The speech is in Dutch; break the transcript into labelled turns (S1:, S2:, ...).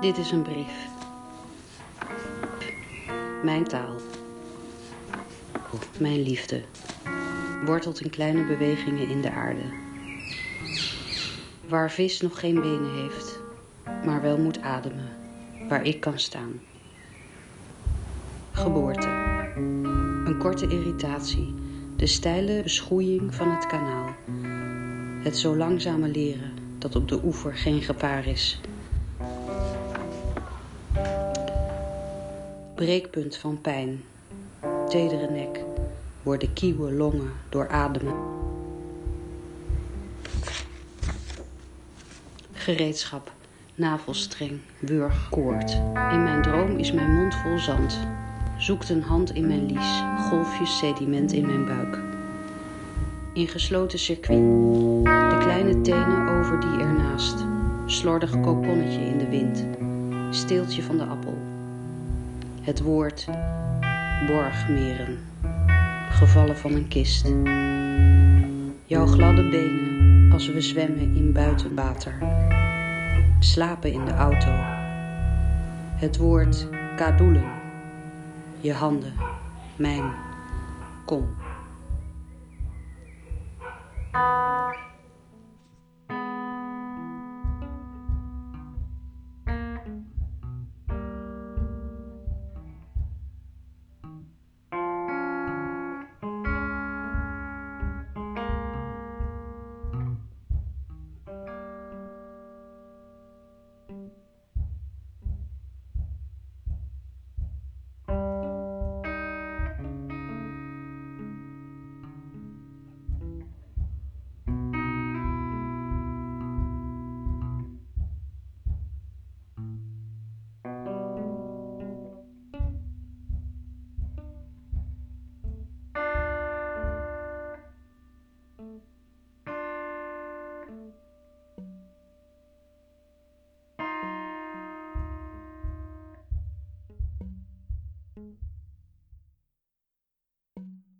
S1: Dit is een brief. Mijn taal. Mijn liefde. Wortelt in kleine bewegingen in de aarde. Waar vis nog geen benen heeft, maar wel moet ademen. Waar ik kan staan. Geboorte. Een korte irritatie. De steile beschoeiing van het kanaal. Het zo langzame leren dat op de oever geen gevaar is. Breekpunt van pijn. Tedere nek. Worden kieuwe longen door ademen. Gereedschap. Navelstreng. Wurg. Koord. In mijn droom is mijn mond vol zand. Zoekt een hand in mijn lies. Golfjes sediment in mijn buik. In gesloten circuit. De kleine tenen over die ernaast. Slordig kokonnetje in de wind. Steeltje van de appel. Het woord borgmeren. Gevallen van een kist. Jouw gladde benen als we zwemmen in buitenwater. Slapen in de auto. Het woord kadoelen. Je handen. Mijn. Kom.